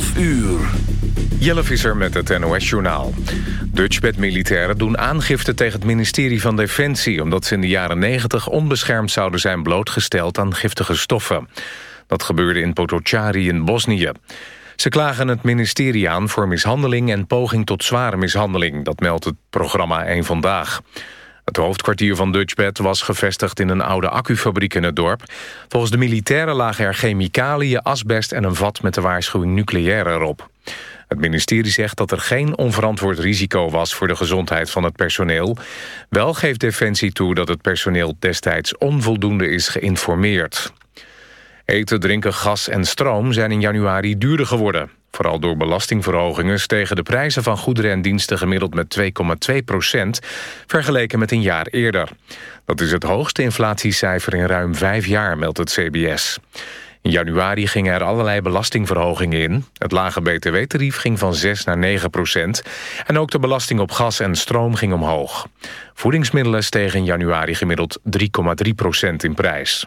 12 uur. Jelle Visser met het NOS-journaal. Dutchbed-militairen doen aangifte tegen het ministerie van Defensie... omdat ze in de jaren 90 onbeschermd zouden zijn blootgesteld aan giftige stoffen. Dat gebeurde in Potocari in Bosnië. Ze klagen het ministerie aan voor mishandeling en poging tot zware mishandeling. Dat meldt het programma 1 Vandaag. Het hoofdkwartier van Dutchbed was gevestigd in een oude accufabriek in het dorp. Volgens de militairen lagen er chemicaliën, asbest en een vat met de waarschuwing nucleair erop. Het ministerie zegt dat er geen onverantwoord risico was voor de gezondheid van het personeel. Wel geeft Defensie toe dat het personeel destijds onvoldoende is geïnformeerd. Eten, drinken, gas en stroom zijn in januari duurder geworden. Vooral door belastingverhogingen stegen de prijzen van goederen en diensten gemiddeld met 2,2 procent, vergeleken met een jaar eerder. Dat is het hoogste inflatiecijfer in ruim vijf jaar, meldt het CBS. In januari gingen er allerlei belastingverhogingen in. Het lage btw-tarief ging van 6 naar 9 procent. En ook de belasting op gas en stroom ging omhoog. Voedingsmiddelen stegen in januari gemiddeld 3,3 procent in prijs.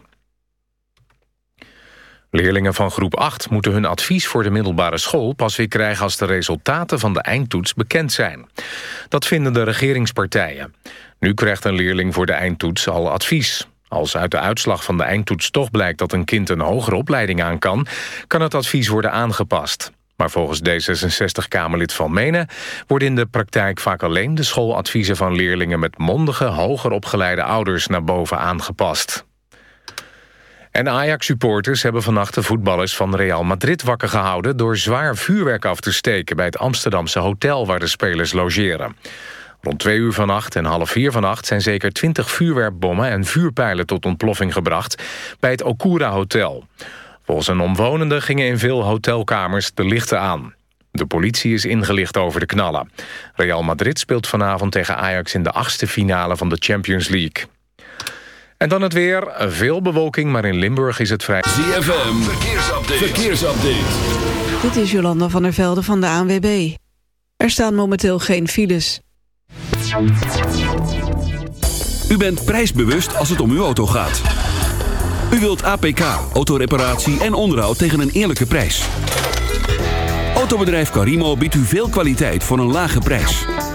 Leerlingen van groep 8 moeten hun advies voor de middelbare school pas weer krijgen als de resultaten van de eindtoets bekend zijn. Dat vinden de regeringspartijen. Nu krijgt een leerling voor de eindtoets al advies. Als uit de uitslag van de eindtoets toch blijkt dat een kind een hogere opleiding aan kan, kan het advies worden aangepast. Maar volgens D66-Kamerlid Van Menen worden in de praktijk vaak alleen de schooladviezen van leerlingen met mondige, hoger opgeleide ouders naar boven aangepast. En Ajax-supporters hebben vannacht de voetballers van Real Madrid wakker gehouden... door zwaar vuurwerk af te steken bij het Amsterdamse hotel waar de spelers logeren. Rond twee uur vannacht en half vier vannacht zijn zeker twintig vuurwerkbommen en vuurpijlen tot ontploffing gebracht bij het Okura Hotel. Volgens een omwonende gingen in veel hotelkamers de lichten aan. De politie is ingelicht over de knallen. Real Madrid speelt vanavond tegen Ajax in de achtste finale van de Champions League. En dan het weer. Veel bewolking, maar in Limburg is het vrij... ZFM, verkeersupdate. verkeersupdate. Dit is Jolanda van der Velde van de ANWB. Er staan momenteel geen files. U bent prijsbewust als het om uw auto gaat. U wilt APK, autoreparatie en onderhoud tegen een eerlijke prijs. Autobedrijf Carimo biedt u veel kwaliteit voor een lage prijs.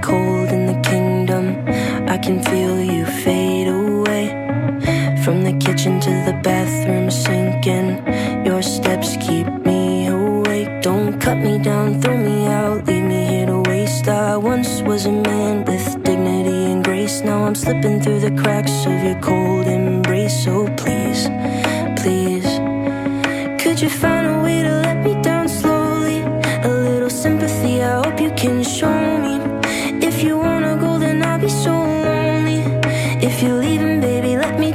Cold in the kingdom. I can feel you fade away. From the kitchen to the bathroom, sinking. Your steps keep me awake. Don't cut me down, throw me out, leave me here to waste. I once was a man with dignity and grace. Now I'm slipping through the cracks of your cold embrace. So please, please, could you find a way to let me down slowly? A little sympathy, I hope you can show me.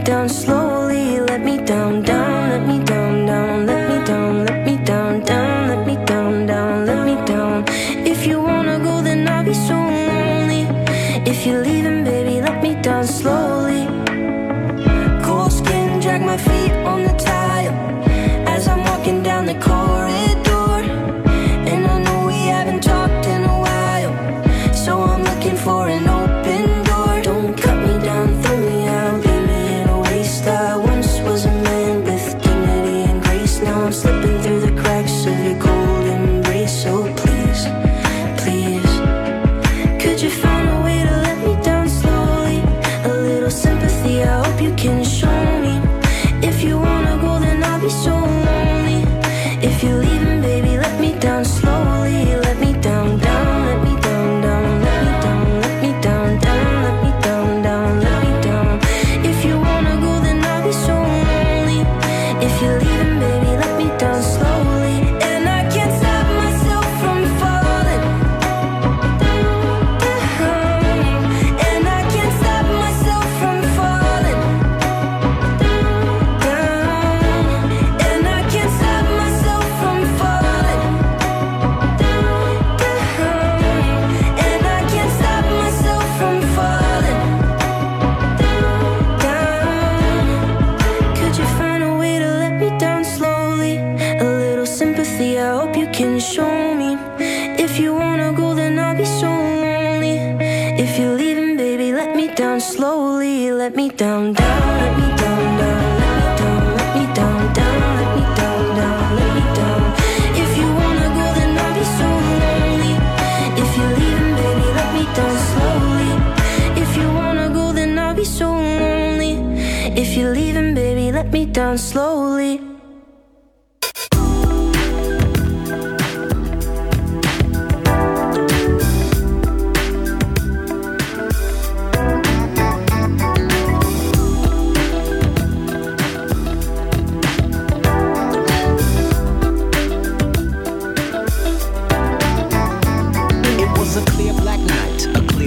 don't sleep. A clear black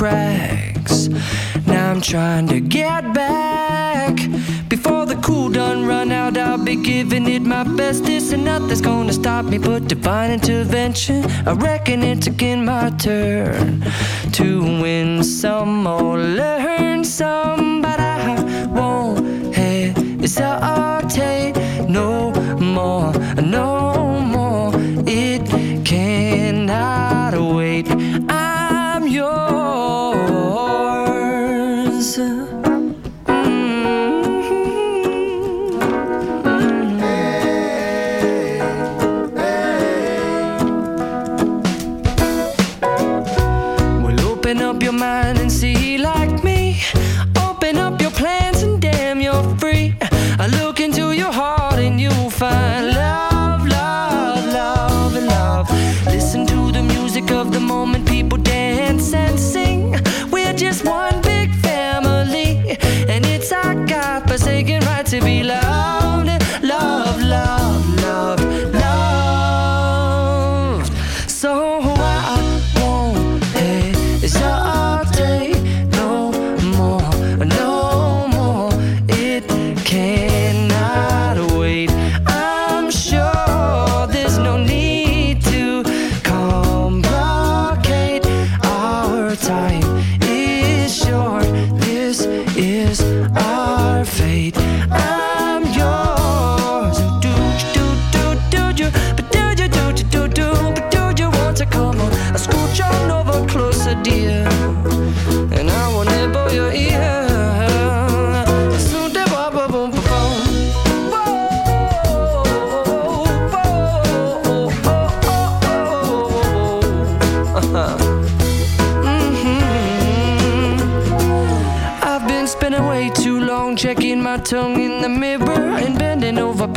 cracks. Now I'm trying to get back. Before the cool done run out, I'll be giving it my best. This and nothing's gonna stop me but divine intervention. I reckon it's again my turn to win some or learn.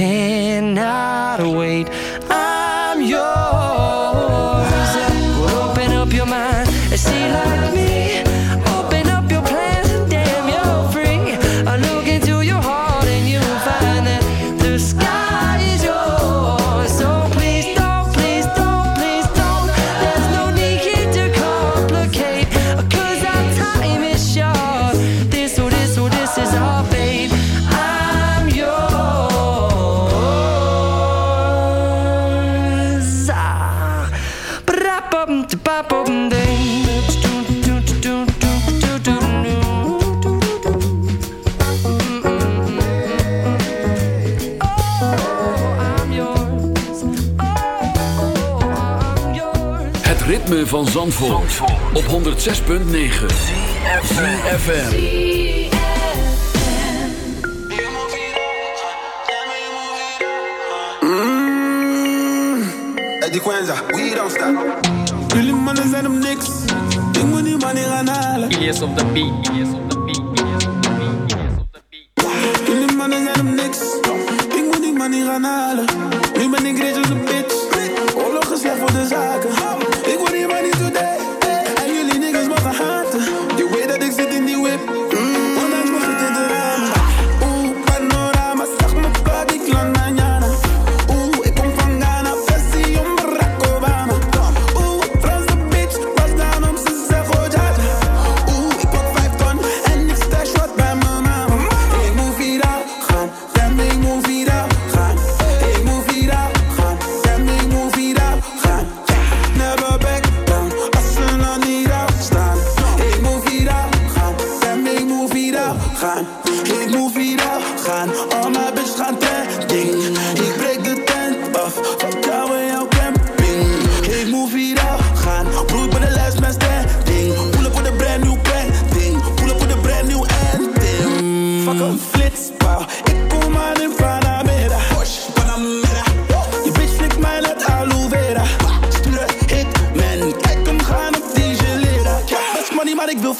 cannot wait. van Zandvoort, op 106.9 CFFM mm. Eddie Quenza, we don't stop. Jullie mannen zijn niks. Ik moet die gaan Yes beat,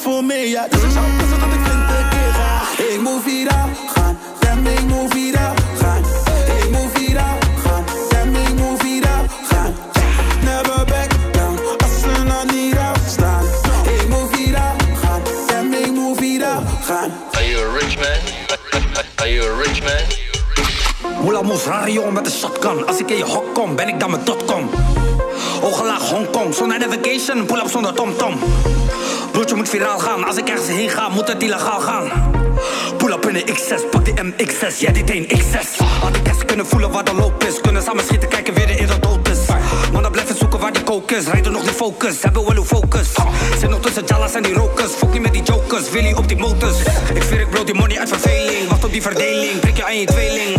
voor me, ja. Dus ik zou best dat ik twintig keer ga. Ik moet viraal gaan, damn, ik moet viraal gaan. Ik moet viraal gaan, damn, ik moet viraal gaan. Never back down, als ze nou niet afstaan. Ik moet viraal gaan, damn, ik moet viraal gaan. Are you a rich man? Are you a rich man? Moela moes, rare jongen met een shotgun. Als ik in je hok kom, ben ik dan met dotcom. Ogenlaag Hongkong, zonder vacation, pull-up zonder tomtom. -tom. Je moet viraal gaan, als ik ergens heen ga, moet het illegaal gaan. Pull up in de X6, pak die MX6, jij die teen X6. Had ik eens kunnen voelen waar de loop is, kunnen samen schieten, kijken weer in dat dood is. Mannen blijven zoeken waar die kook is, rijden nog niet focus, hebben wel hoe focus. Zit nog tussen Jalas en die rokers, fuck niet met die jokers, Willy op die motors. Ik zweer ik bloot die money uit verveling, wacht op die verdeling, prik je aan je tweeling.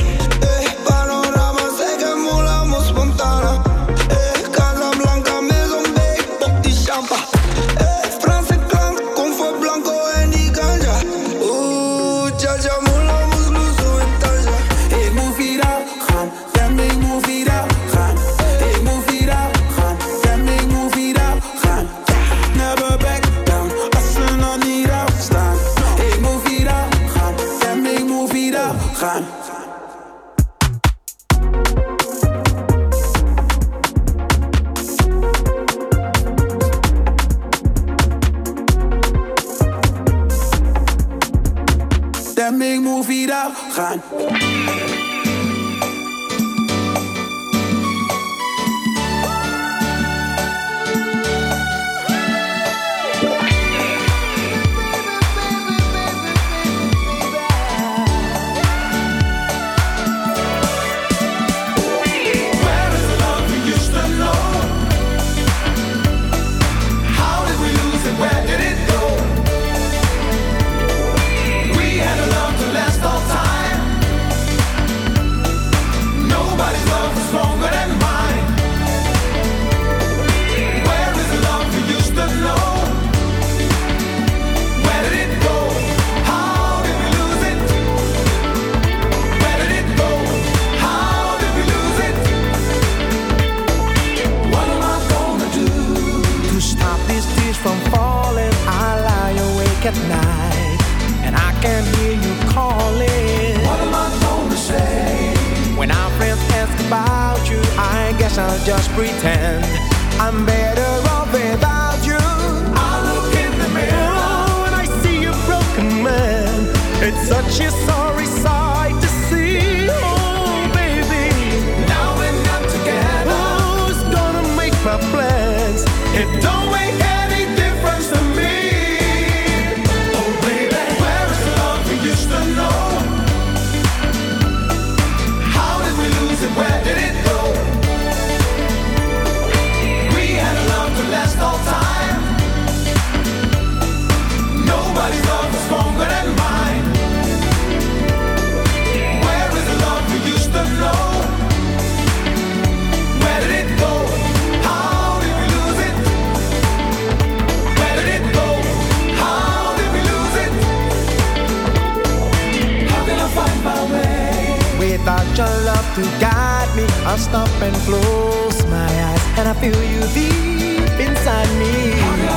inside me.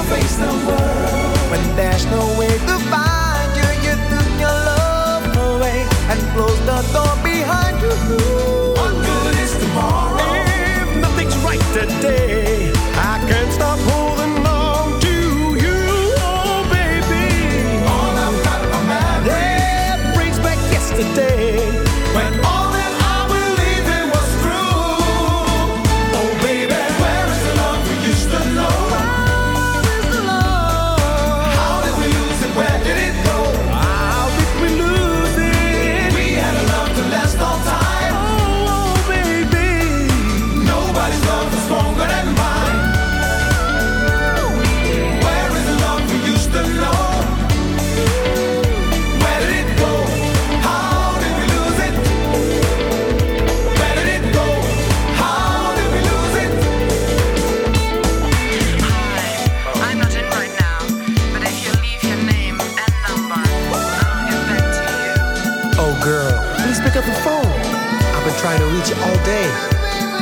Face, the world. When there's no way.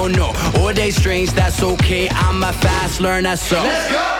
don't know. Or they strange, that's okay. I'm a fast learner, so. Let's go!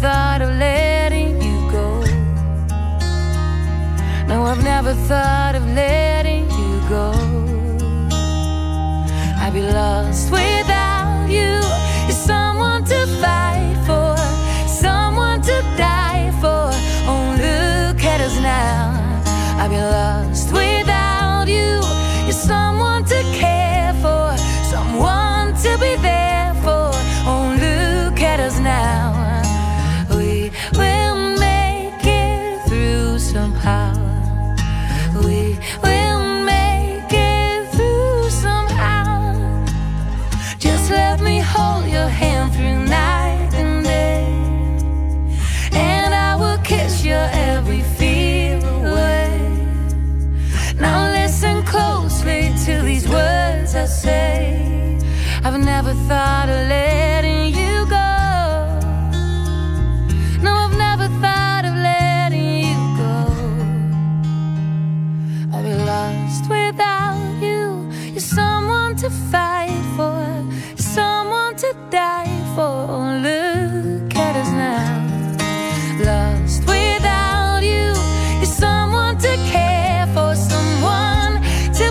thought of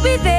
be there